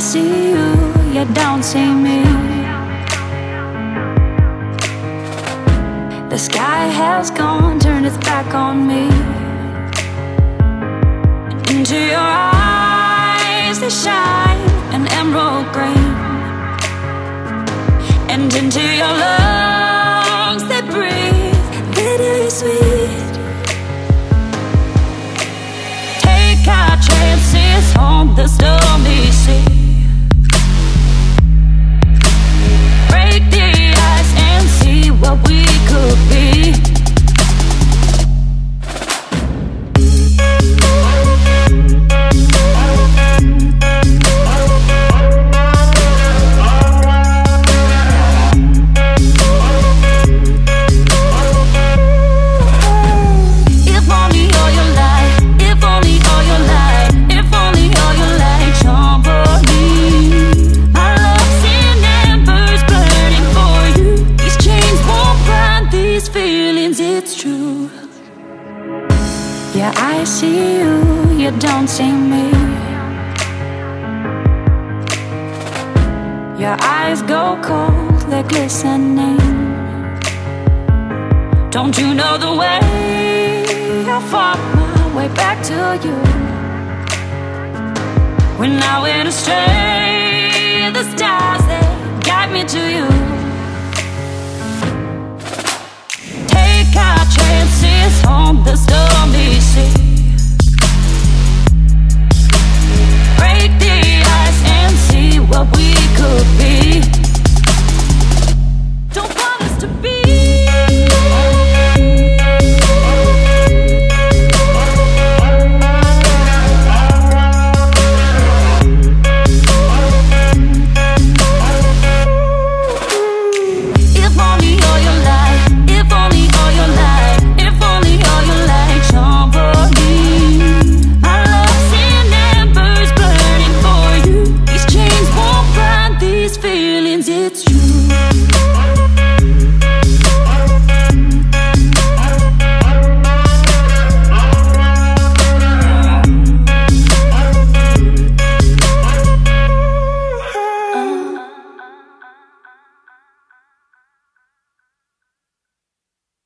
see you, you don't see me. The sky has gone, turned its back on me. Into your eyes, they shine an emerald green. And into your lungs, they breathe bittersweet. Take our chances on the stormy Yeah, I see you, you don't see me. Your eyes go cold, they're glistening. Don't you know the way? I fought my way back to you. When I went astray, the stars they guide me to you. Take our chances on the the see